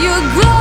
you go